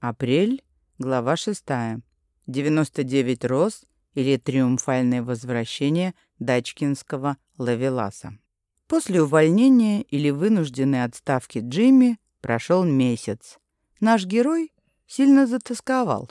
Апрель, глава 6. 99 роз или триумфальное возвращение дачкинского лавеласа. После увольнения или вынужденной отставки Джимми прошел месяц. Наш герой сильно затасковал.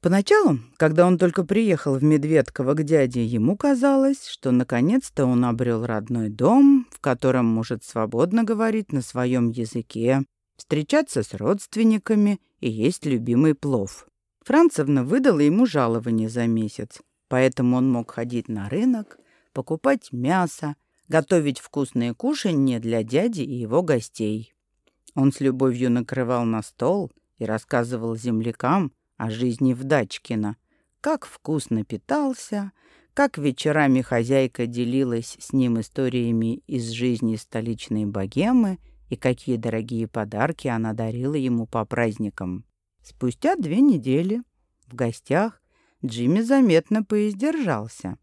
Поначалу, когда он только приехал в Медведково к дяде, ему казалось, что наконец-то он обрел родной дом, в котором может свободно говорить на своем языке, встречаться с родственниками и есть любимый плов. Францевна выдала ему жалование за месяц, поэтому он мог ходить на рынок, покупать мясо, готовить вкусные кушанья для дяди и его гостей. Он с любовью накрывал на стол и рассказывал землякам, о жизни в Дачкино, как вкусно питался, как вечерами хозяйка делилась с ним историями из жизни столичной богемы и какие дорогие подарки она дарила ему по праздникам. Спустя две недели в гостях Джимми заметно поиздержался.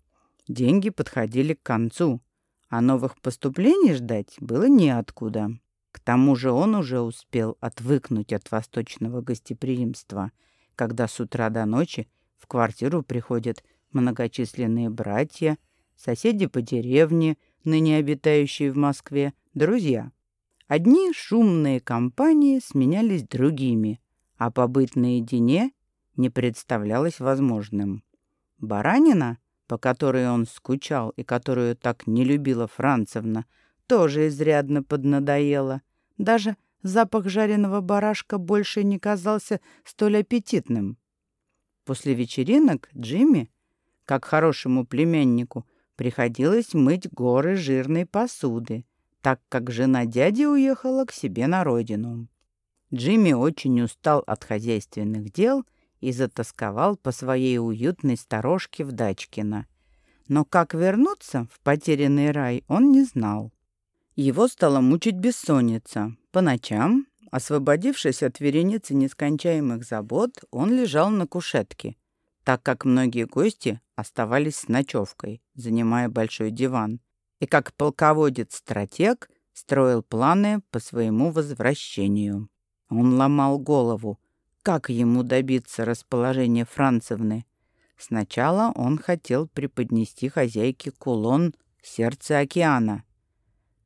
Деньги подходили к концу, а новых поступлений ждать было неоткуда. К тому же он уже успел отвыкнуть от восточного гостеприимства — когда с утра до ночи в квартиру приходят многочисленные братья, соседи по деревне, ныне обитающие в Москве, друзья. Одни шумные компании сменялись другими, а побыть наедине не представлялось возможным. Баранина, по которой он скучал и которую так не любила Францевна, тоже изрядно поднадоела. Даже запах жареного барашка больше не казался столь аппетитным. После вечеринок Джимми, как хорошему племяннику, приходилось мыть горы жирной посуды, так как жена дяди уехала к себе на родину. Джимми очень устал от хозяйственных дел и затасковал по своей уютной сторожке в Дачкино. Но как вернуться в потерянный рай, он не знал. Его стала мучить бессонница. По ночам, освободившись от вереницы нескончаемых забот, он лежал на кушетке, так как многие гости оставались с ночевкой, занимая большой диван, и как полководец-стратег строил планы по своему возвращению. Он ломал голову, как ему добиться расположения Францевны. Сначала он хотел преподнести хозяйке кулон «Сердце океана»,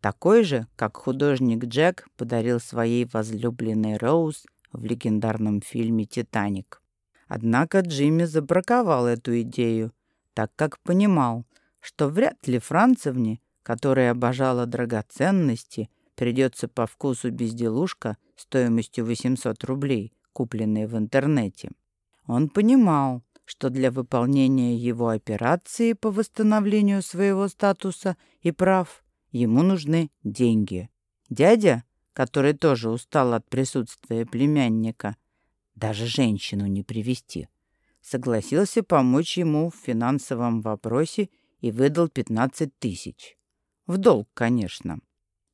такой же, как художник Джек подарил своей возлюбленной Роуз в легендарном фильме «Титаник». Однако Джимми забраковал эту идею, так как понимал, что вряд ли Францевне, которая обожала драгоценности, придется по вкусу безделушка стоимостью 800 рублей, купленная в интернете. Он понимал, что для выполнения его операции по восстановлению своего статуса и прав Ему нужны деньги. Дядя, который тоже устал от присутствия племянника, даже женщину не привести, согласился помочь ему в финансовом вопросе и выдал 15 тысяч. В долг, конечно.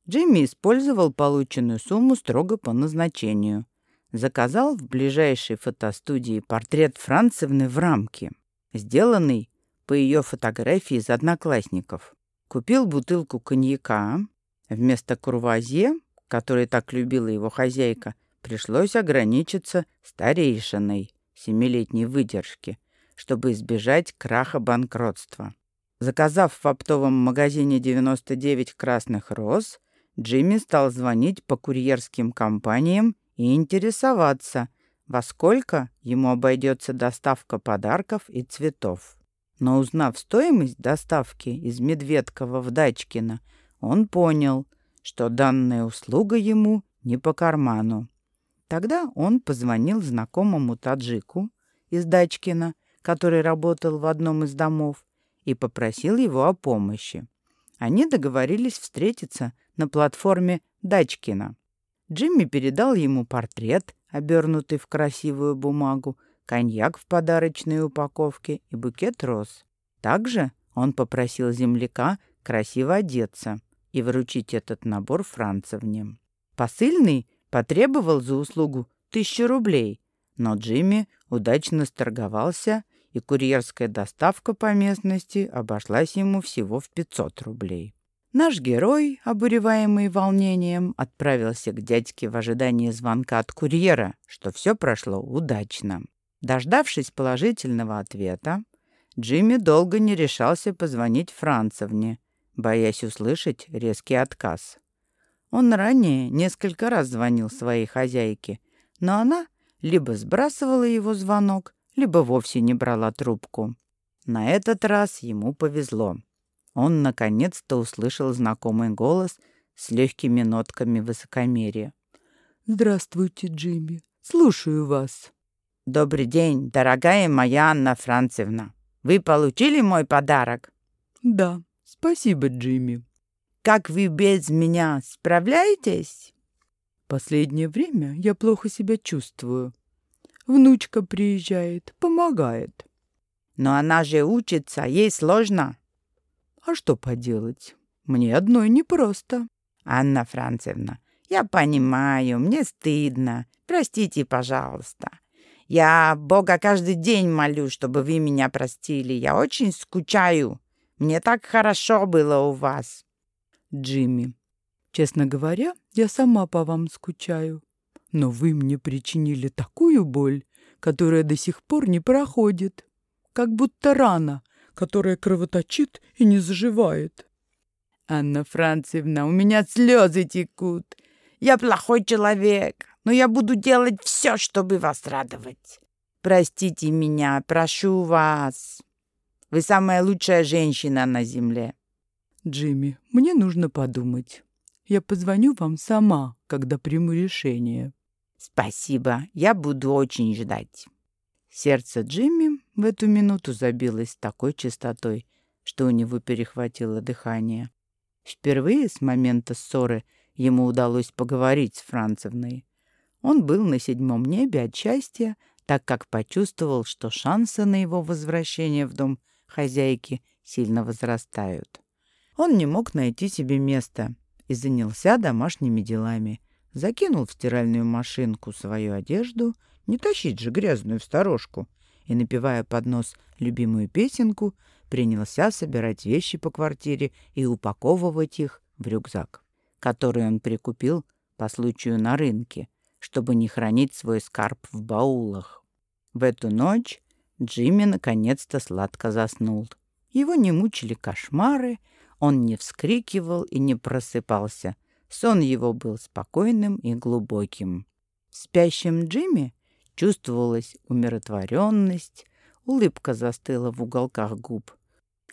Джимми использовал полученную сумму строго по назначению. Заказал в ближайшей фотостудии портрет Францевны в рамке, сделанный по ее фотографии из одноклассников. Купил бутылку коньяка. Вместо курвазье, который так любила его хозяйка, пришлось ограничиться старейшиной семилетней выдержки, чтобы избежать краха банкротства. Заказав в оптовом магазине 99 красных роз, Джимми стал звонить по курьерским компаниям и интересоваться, во сколько ему обойдется доставка подарков и цветов. Но узнав стоимость доставки из Медведкова в Дачкино, он понял, что данная услуга ему не по карману. Тогда он позвонил знакомому таджику из Дачкина, который работал в одном из домов, и попросил его о помощи. Они договорились встретиться на платформе Дачкина. Джимми передал ему портрет, обернутый в красивую бумагу, коньяк в подарочной упаковке и букет роз. Также он попросил земляка красиво одеться и вручить этот набор Францевне. Посыльный потребовал за услугу тысячу рублей, но Джимми удачно сторговался, и курьерская доставка по местности обошлась ему всего в 500 рублей. Наш герой, обуреваемый волнением, отправился к дядьке в ожидании звонка от курьера, что все прошло удачно. Дождавшись положительного ответа, Джимми долго не решался позвонить Францевне, боясь услышать резкий отказ. Он ранее несколько раз звонил своей хозяйке, но она либо сбрасывала его звонок, либо вовсе не брала трубку. На этот раз ему повезло. Он наконец-то услышал знакомый голос с легкими нотками высокомерия. «Здравствуйте, Джимми. Слушаю вас». «Добрый день, дорогая моя Анна Францевна. Вы получили мой подарок?» «Да, спасибо, Джимми». «Как вы без меня справляетесь?» «Последнее время я плохо себя чувствую. Внучка приезжает, помогает». «Но она же учится, ей сложно». «А что поделать? Мне одной непросто». «Анна Францевна, я понимаю, мне стыдно. Простите, пожалуйста. Я Бога каждый день молю, чтобы вы меня простили. Я очень скучаю. Мне так хорошо было у вас. Джимми, честно говоря, я сама по вам скучаю. Но вы мне причинили такую боль, которая до сих пор не проходит. Как будто рана, которая кровоточит и не заживает. Анна Францевна, у меня слезы текут. Я плохой человек но я буду делать все, чтобы вас радовать. Простите меня, прошу вас. Вы самая лучшая женщина на земле. Джимми, мне нужно подумать. Я позвоню вам сама, когда приму решение. Спасибо, я буду очень ждать. Сердце Джимми в эту минуту забилось такой частотой, что у него перехватило дыхание. Впервые с момента ссоры ему удалось поговорить с Францевной. Он был на седьмом небе от счастья, так как почувствовал, что шансы на его возвращение в дом хозяйки сильно возрастают. Он не мог найти себе места и занялся домашними делами. Закинул в стиральную машинку свою одежду, не тащить же грязную в сторожку, и, напевая под нос любимую песенку, принялся собирать вещи по квартире и упаковывать их в рюкзак, который он прикупил по случаю на рынке, чтобы не хранить свой скарб в баулах. В эту ночь Джимми наконец-то сладко заснул. Его не мучили кошмары, он не вскрикивал и не просыпался. Сон его был спокойным и глубоким. В спящем Джимми чувствовалась умиротворенность, улыбка застыла в уголках губ.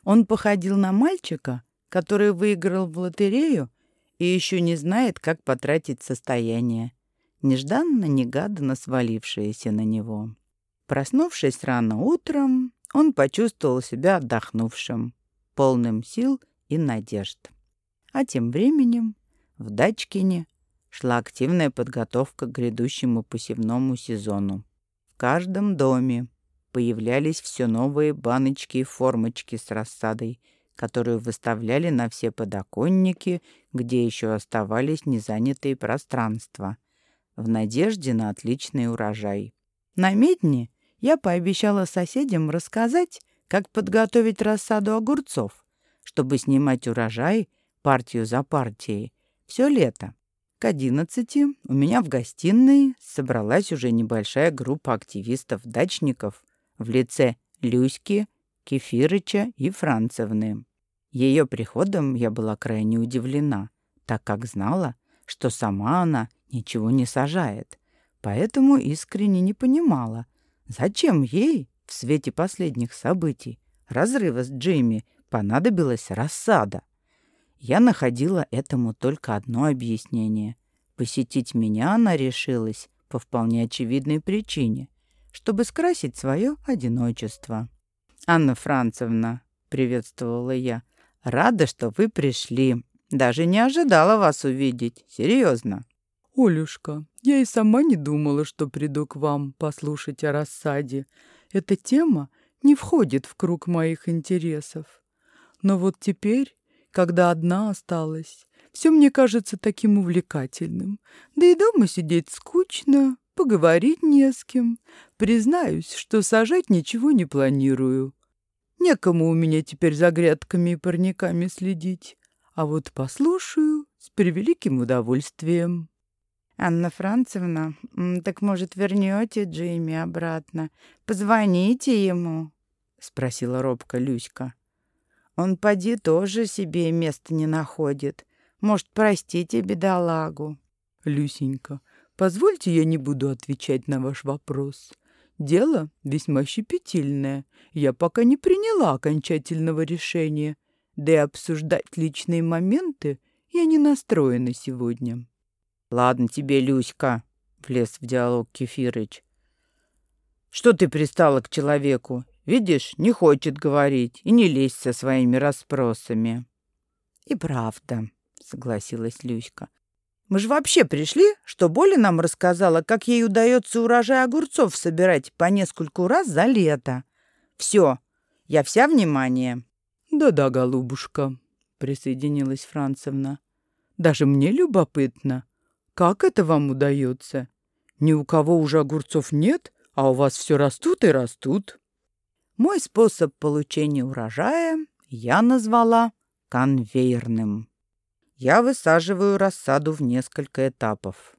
Он походил на мальчика, который выиграл в лотерею и еще не знает, как потратить состояние нежданно-негаданно свалившееся на него. Проснувшись рано утром, он почувствовал себя отдохнувшим, полным сил и надежд. А тем временем в Дачкине шла активная подготовка к грядущему посевному сезону. В каждом доме появлялись все новые баночки и формочки с рассадой, которую выставляли на все подоконники, где еще оставались незанятые пространства — в надежде на отличный урожай. На медне я пообещала соседям рассказать, как подготовить рассаду огурцов, чтобы снимать урожай партию за партией все лето. К одиннадцати у меня в гостиной собралась уже небольшая группа активистов-дачников в лице Люськи, Кефирыча и Францевны. Ее приходом я была крайне удивлена, так как знала, что сама она ничего не сажает, поэтому искренне не понимала, зачем ей в свете последних событий, разрыва с Джейми, понадобилась рассада. Я находила этому только одно объяснение. Посетить меня она решилась по вполне очевидной причине, чтобы скрасить свое одиночество. «Анна Францевна», — приветствовала я, — «рада, что вы пришли. Даже не ожидала вас увидеть. Серьезно». «Олюшка, я и сама не думала, что приду к вам послушать о рассаде. Эта тема не входит в круг моих интересов. Но вот теперь, когда одна осталась, все мне кажется таким увлекательным. Да и дома сидеть скучно, поговорить не с кем. Признаюсь, что сажать ничего не планирую. Некому у меня теперь за грядками и парниками следить. а вот послушаю с превеликим удовольствием. «Анна Францевна, так, может, вернете Джимми обратно? Позвоните ему?» — спросила робко Люська. «Он, поди, тоже себе места не находит. Может, простите бедолагу?» «Люсенька, позвольте я не буду отвечать на ваш вопрос. Дело весьма щепетильное. Я пока не приняла окончательного решения. Да и обсуждать личные моменты я не настроена сегодня». «Ладно тебе, Люська», — влез в диалог Кефирыч. «Что ты пристала к человеку? Видишь, не хочет говорить и не лезть со своими расспросами». «И правда», — согласилась Люська. «Мы же вообще пришли, что Боля нам рассказала, как ей удается урожай огурцов собирать по нескольку раз за лето. Все, я вся внимание». «Да-да, голубушка», — присоединилась Францевна. «Даже мне любопытно, как это вам удается? Ни у кого уже огурцов нет, а у вас все растут и растут. Мой способ получения урожая я назвала конвейерным. Я высаживаю рассаду в несколько этапов.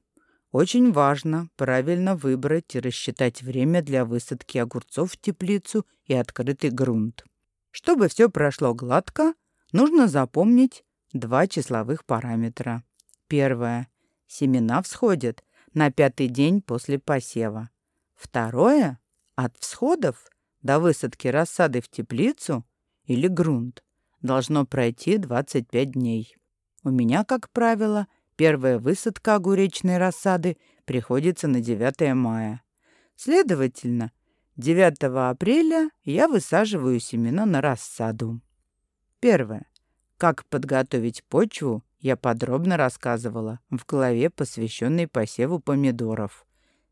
Очень важно правильно выбрать и рассчитать время для высадки огурцов в теплицу и открытый грунт. Чтобы все прошло гладко, нужно запомнить два числовых параметра. Первое Семена всходят на пятый день после посева. Второе – от всходов до высадки рассады в теплицу или грунт должно пройти 25 дней. У меня, как правило, первая высадка огуречной рассады приходится на 9 мая. Следовательно, 9 апреля я высаживаю семена на рассаду. Первое. Как подготовить почву я подробно рассказывала в главе, посвященной посеву помидоров.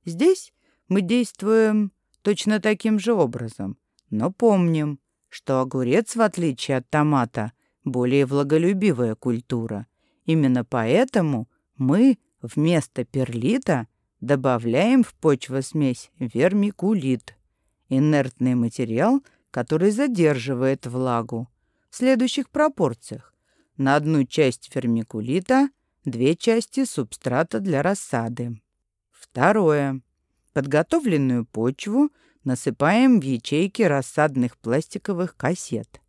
Здесь мы действуем точно таким же образом, но помним, что огурец, в отличие от томата, более влаголюбивая культура. Именно поэтому мы вместо перлита добавляем в почвосмесь вермикулит, инертный материал, который задерживает влагу, в следующих пропорциях на одну часть фермикулита, две части субстрата для рассады. Второе. Подготовленную почву насыпаем в ячейки рассадных пластиковых кассет.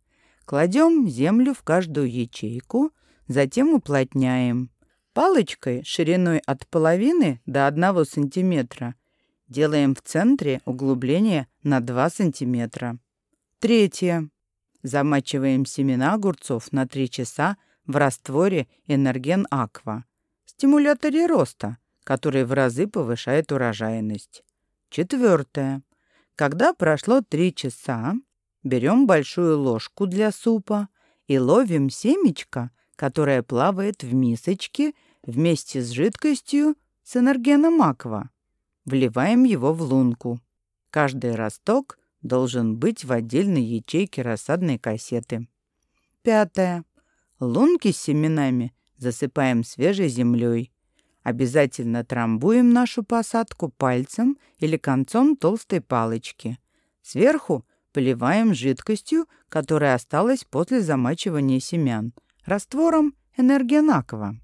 Кладем землю в каждую ячейку, затем уплотняем. Палочкой шириной от половины до 1 см делаем в центре углубление на 2 см. Третье. Замачиваем семена огурцов на 3 часа в растворе энерген аква, стимуляторе роста, который в разы повышает урожайность. Четвертое. Когда прошло 3 часа, берем большую ложку для супа и ловим семечко, которое плавает в мисочке вместе с жидкостью с энергеном аква. Вливаем его в лунку. Каждый росток должен быть в отдельной ячейке рассадной кассеты. Пятое. Лунки с семенами засыпаем свежей землей. Обязательно трамбуем нашу посадку пальцем или концом толстой палочки. Сверху поливаем жидкостью, которая осталась после замачивания семян, раствором энергенакова.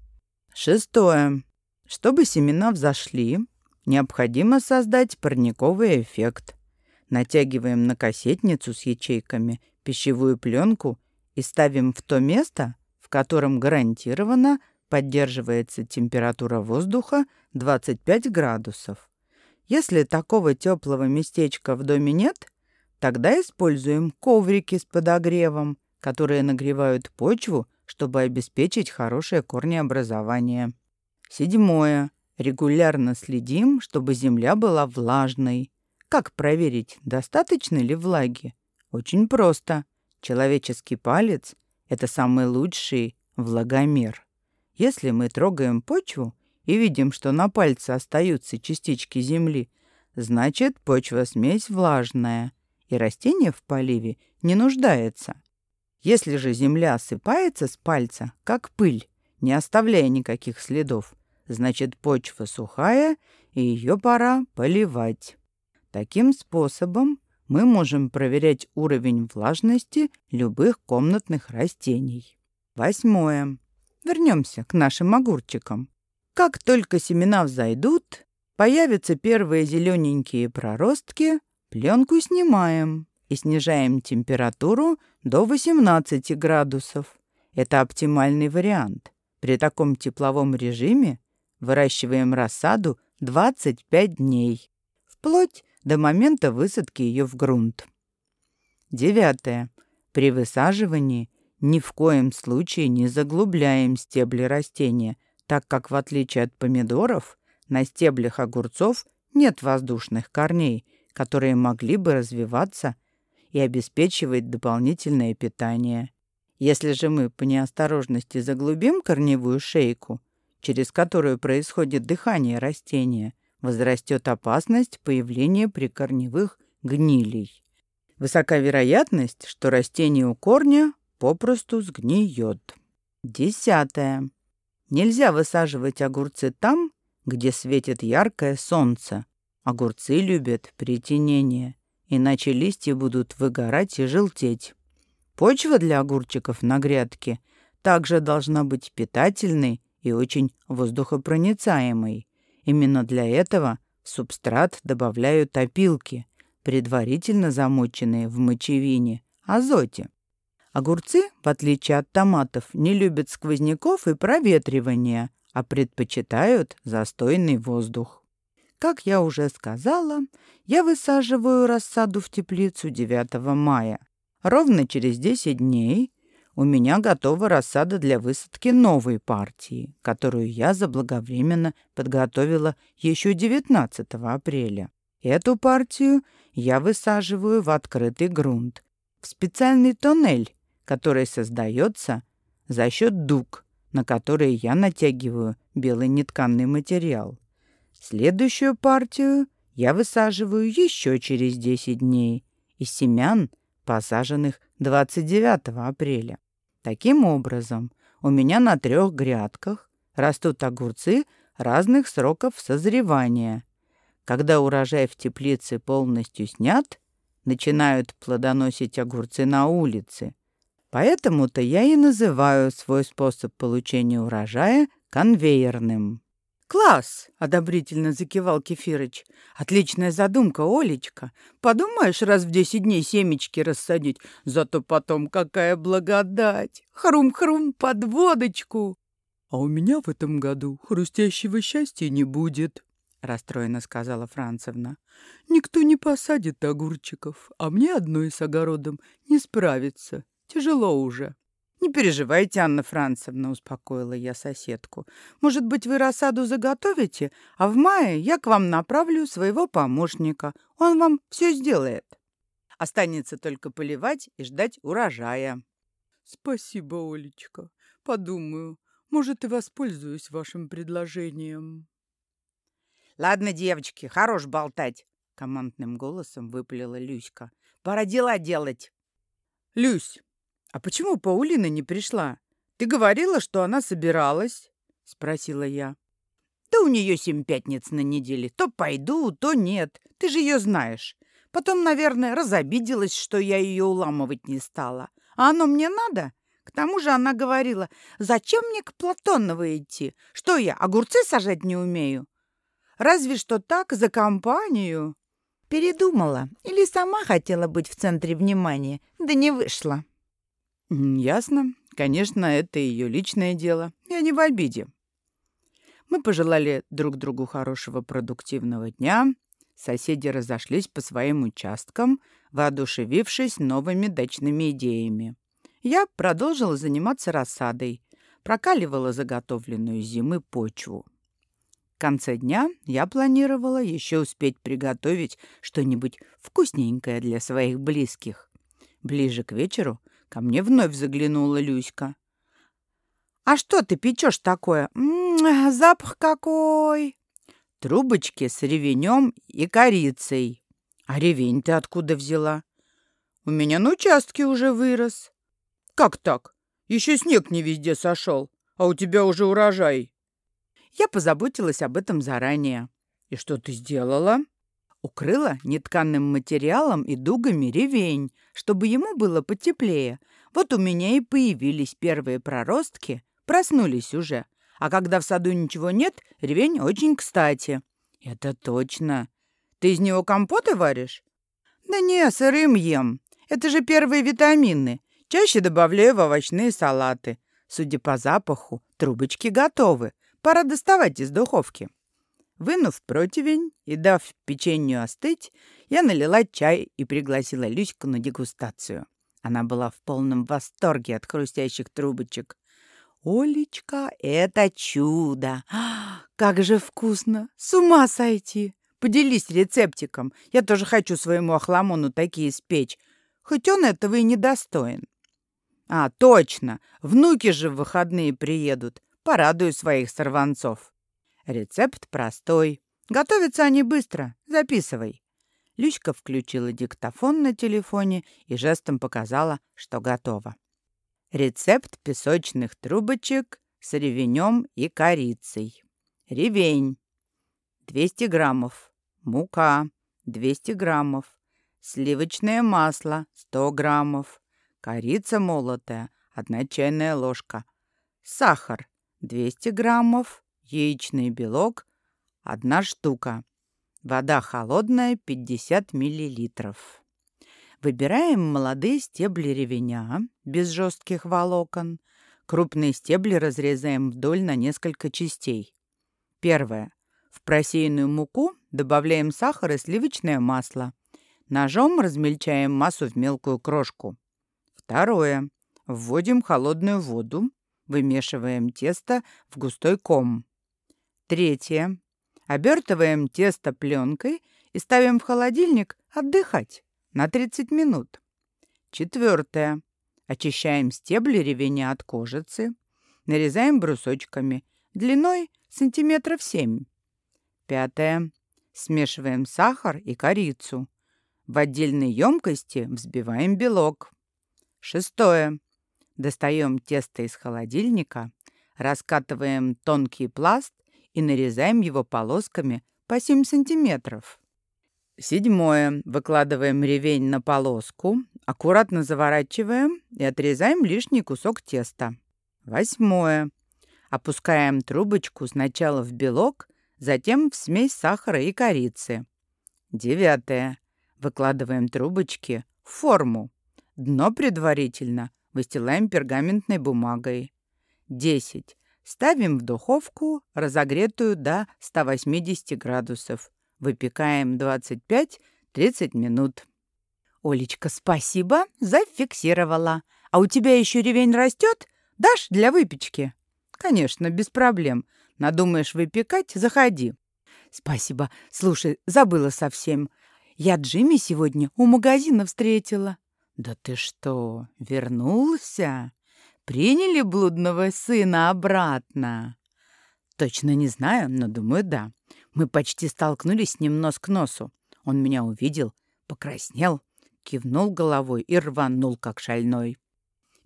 Шестое. Чтобы семена взошли, необходимо создать парниковый эффект натягиваем на кассетницу с ячейками пищевую пленку и ставим в то место, в котором гарантированно поддерживается температура воздуха 25 градусов. Если такого теплого местечка в доме нет, тогда используем коврики с подогревом, которые нагревают почву, чтобы обеспечить хорошее корнеобразование. Седьмое. Регулярно следим, чтобы земля была влажной. Как проверить, достаточно ли влаги? Очень просто. Человеческий палец — это самый лучший влагомер. Если мы трогаем почву и видим, что на пальце остаются частички земли, значит, почва-смесь влажная, и растение в поливе не нуждается. Если же земля осыпается с пальца, как пыль, не оставляя никаких следов, значит, почва сухая, и ее пора поливать. Таким способом мы можем проверять уровень влажности любых комнатных растений. Восьмое. Вернемся к нашим огурчикам. Как только семена взойдут, появятся первые зелененькие проростки, пленку снимаем и снижаем температуру до 18 градусов. Это оптимальный вариант. При таком тепловом режиме выращиваем рассаду 25 дней, вплоть до момента высадки ее в грунт. Девятое. При высаживании ни в коем случае не заглубляем стебли растения, так как, в отличие от помидоров, на стеблях огурцов нет воздушных корней, которые могли бы развиваться и обеспечивать дополнительное питание. Если же мы по неосторожности заглубим корневую шейку, через которую происходит дыхание растения, возрастет опасность появления прикорневых гнилей. Высока вероятность, что растение у корня попросту сгниет. Десятое. Нельзя высаживать огурцы там, где светит яркое солнце. Огурцы любят притенение, иначе листья будут выгорать и желтеть. Почва для огурчиков на грядке также должна быть питательной и очень воздухопроницаемой. Именно для этого в субстрат добавляют опилки, предварительно замоченные в мочевине, азоте. Огурцы, в отличие от томатов, не любят сквозняков и проветривания, а предпочитают застойный воздух. Как я уже сказала, я высаживаю рассаду в теплицу 9 мая. Ровно через 10 дней у меня готова рассада для высадки новой партии, которую я заблаговременно подготовила еще 19 апреля. Эту партию я высаживаю в открытый грунт, в специальный тоннель, который создается за счет дуг, на которые я натягиваю белый нетканный материал. Следующую партию я высаживаю еще через 10 дней из семян, посаженных 29 апреля. Таким образом, у меня на трех грядках растут огурцы разных сроков созревания. Когда урожай в теплице полностью снят, начинают плодоносить огурцы на улице, Поэтому-то я и называю свой способ получения урожая конвейерным. «Класс!» — одобрительно закивал Кефирыч. «Отличная задумка, Олечка. Подумаешь, раз в десять дней семечки рассадить, зато потом какая благодать! Хрум-хрум под водочку!» «А у меня в этом году хрустящего счастья не будет», — расстроенно сказала Францевна. «Никто не посадит огурчиков, а мне одной с огородом не справиться. Тяжело уже. «Не переживайте, Анна Францевна», — успокоила я соседку. «Может быть, вы рассаду заготовите, а в мае я к вам направлю своего помощника. Он вам все сделает. Останется только поливать и ждать урожая». «Спасибо, Олечка. Подумаю. Может, и воспользуюсь вашим предложением». «Ладно, девочки, хорош болтать», — командным голосом выпалила Люська. «Пора дела делать». «Люсь, «А почему Паулина не пришла? Ты говорила, что она собиралась?» — спросила я. «Да у нее семь пятниц на неделе. То пойду, то нет. Ты же ее знаешь. Потом, наверное, разобиделась, что я ее уламывать не стала. А оно мне надо?» К тому же она говорила, «Зачем мне к Платоновой идти? Что я, огурцы сажать не умею?» «Разве что так, за компанию». Передумала или сама хотела быть в центре внимания, да не вышла. «Ясно. Конечно, это ее личное дело. Я не в обиде». Мы пожелали друг другу хорошего продуктивного дня. Соседи разошлись по своим участкам, воодушевившись новыми дачными идеями. Я продолжила заниматься рассадой, прокаливала заготовленную зимы почву. В конце дня я планировала еще успеть приготовить что-нибудь вкусненькое для своих близких. Ближе к вечеру Ко мне вновь заглянула Люська. «А что ты печешь такое? М -м, запах какой!» «Трубочки с ревенем и корицей». «А ревень ты откуда взяла?» «У меня на участке уже вырос». «Как так? Еще снег не везде сошел, а у тебя уже урожай». Я позаботилась об этом заранее. «И что ты сделала?» Укрыла нетканным материалом и дугами ревень, чтобы ему было потеплее. Вот у меня и появились первые проростки Проснулись уже. А когда в саду ничего нет, ревень очень кстати. Это точно. Ты из него компоты варишь? Да не, сырым ем. Это же первые витамины. Чаще добавляю в овощные салаты. Судя по запаху, трубочки готовы. Пора доставать из духовки. Вынув противень и дав печенью остыть, я налила чай и пригласила Люську на дегустацию. Она была в полном восторге от хрустящих трубочек. «Олечка, это чудо! Как же вкусно! С ума сойти! Поделись рецептиком. Я тоже хочу своему охламону такие спечь, хоть он этого и не достоин». «А, точно! Внуки же в выходные приедут. Порадую своих сорванцов». Рецепт простой. Готовятся они быстро. Записывай. Люська включила диктофон на телефоне и жестом показала, что готово. Рецепт песочных трубочек с ревенем и корицей. Ревень. 200 граммов. Мука. 200 граммов. Сливочное масло. 100 граммов. Корица молотая. 1 чайная ложка. Сахар. 200 граммов яичный белок – одна штука. Вода холодная – 50 миллилитров. Выбираем молодые стебли ревеня, без жестких волокон. Крупные стебли разрезаем вдоль на несколько частей. Первое. В просеянную муку добавляем сахар и сливочное масло. Ножом размельчаем массу в мелкую крошку. Второе. Вводим холодную воду, вымешиваем тесто в густой ком. Третье. Обертываем тесто пленкой и ставим в холодильник отдыхать на 30 минут. Четвертое. Очищаем стебли ревеня от кожицы. Нарезаем брусочками длиной сантиметров 7. Пятое. Смешиваем сахар и корицу. В отдельной емкости взбиваем белок. Шестое. Достаем тесто из холодильника, раскатываем тонкий пласт и нарезаем его полосками по 7 сантиметров. Седьмое. Выкладываем ревень на полоску, аккуратно заворачиваем и отрезаем лишний кусок теста. Восьмое. Опускаем трубочку сначала в белок, затем в смесь сахара и корицы. Девятое. Выкладываем трубочки в форму. Дно предварительно выстилаем пергаментной бумагой. Десять. Ставим в духовку, разогретую до 180 градусов. Выпекаем 25-30 минут. Олечка, спасибо, зафиксировала. А у тебя еще ревень растет? Дашь для выпечки? Конечно, без проблем. Надумаешь выпекать, заходи. Спасибо. Слушай, забыла совсем. Я Джимми сегодня у магазина встретила. Да ты что, вернулся? Приняли блудного сына обратно? Точно не знаю, но думаю, да. Мы почти столкнулись с ним нос к носу. Он меня увидел, покраснел, кивнул головой и рванул, как шальной.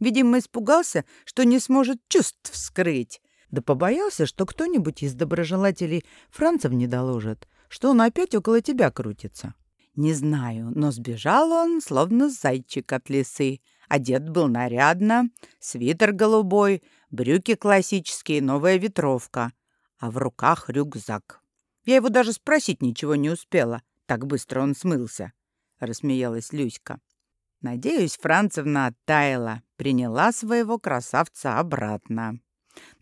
Видимо, испугался, что не сможет чувств скрыть. Да побоялся, что кто-нибудь из доброжелателей Францев не доложит, что он опять около тебя крутится. Не знаю, но сбежал он, словно зайчик от лисы, Одет был нарядно, свитер голубой, брюки классические, новая ветровка, а в руках рюкзак. Я его даже спросить ничего не успела, так быстро он смылся, — рассмеялась Люська. Надеюсь, Францевна оттаяла, приняла своего красавца обратно.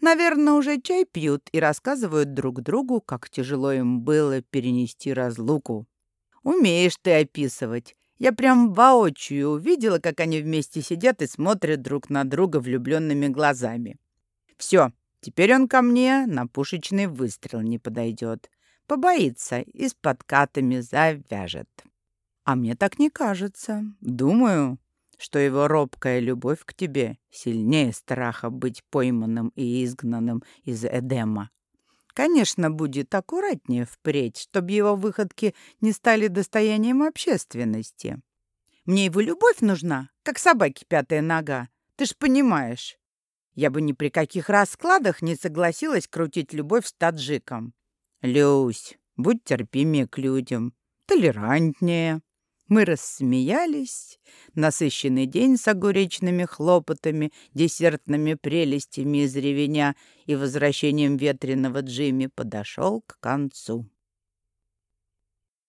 Наверное, уже чай пьют и рассказывают друг другу, как тяжело им было перенести разлуку. Умеешь ты описывать. Я прям воочию увидела, как они вместе сидят и смотрят друг на друга влюбленными глазами. Все, теперь он ко мне на пушечный выстрел не подойдет. Побоится и с подкатами завяжет. А мне так не кажется. Думаю, что его робкая любовь к тебе сильнее страха быть пойманным и изгнанным из Эдема. Конечно, будет аккуратнее впредь, чтобы его выходки не стали достоянием общественности. Мне его любовь нужна, как собаке пятая нога. Ты ж понимаешь. Я бы ни при каких раскладах не согласилась крутить любовь с таджиком. Люсь, будь терпимее к людям, толерантнее. Мы рассмеялись. Насыщенный день с огуречными хлопотами, десертными прелестями из ревеня и возвращением ветреного Джимми подошел к концу.